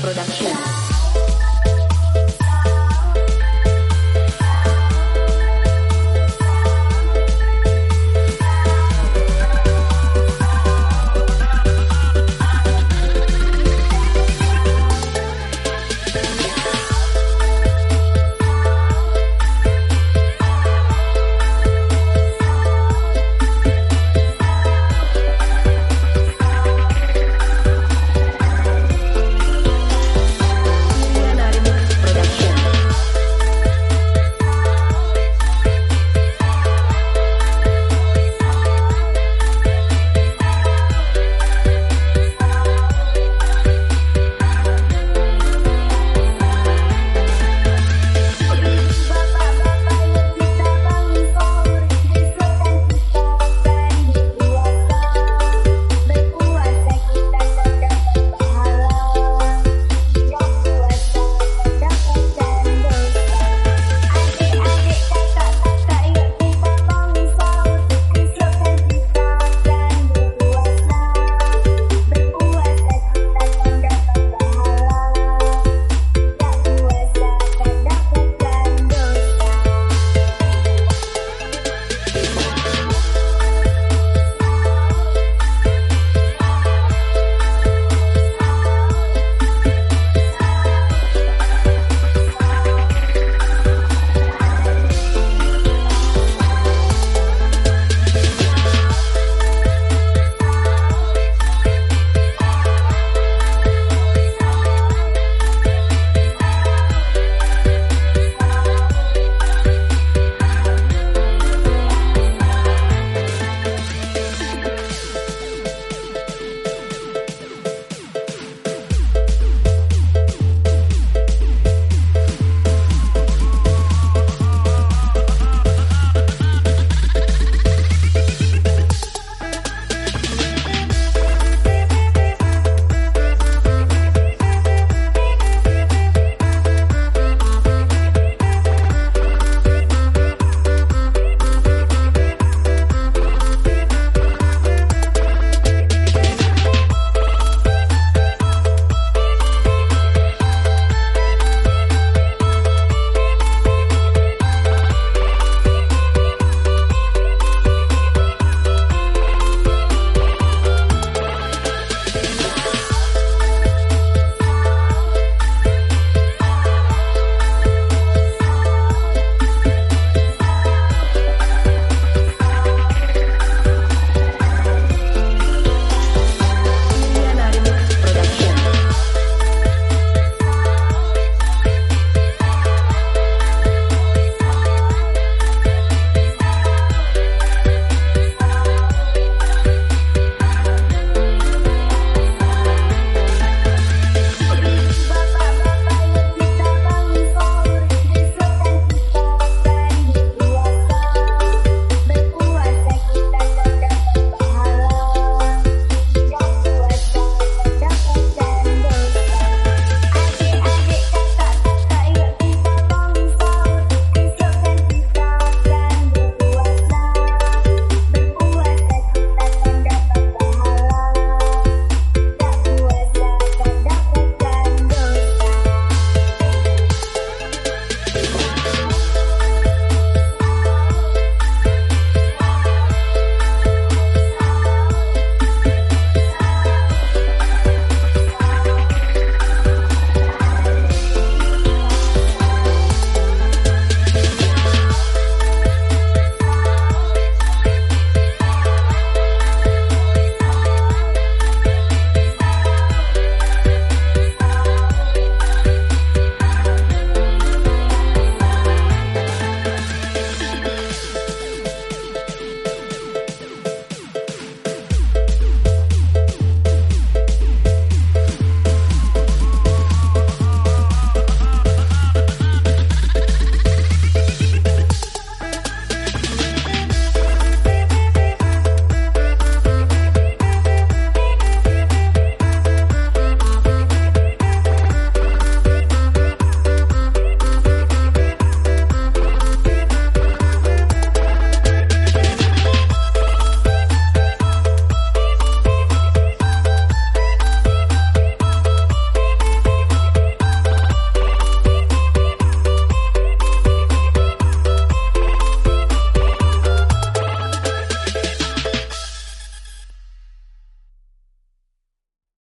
Narimix Productions.